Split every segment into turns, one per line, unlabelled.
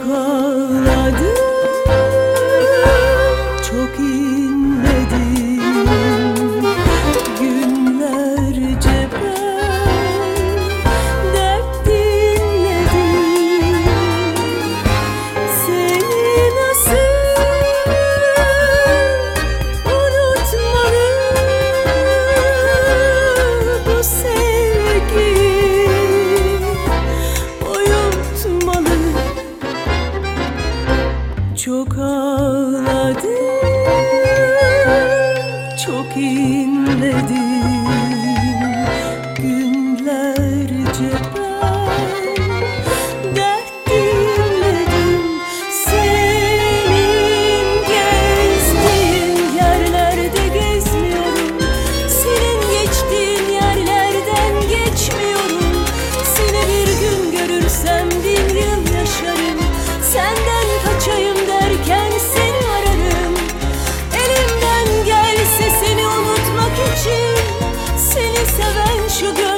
Yukarı Çok ağladım, çok inledim. you do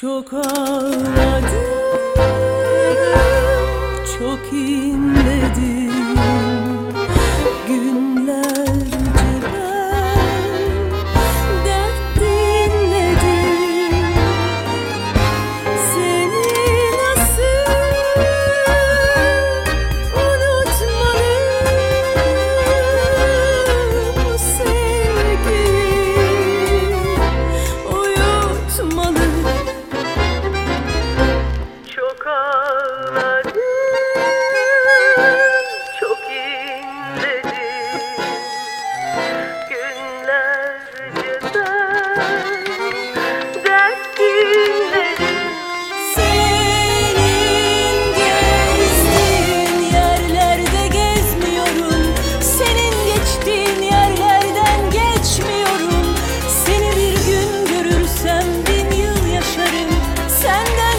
Çok ağladım, çok inledim さん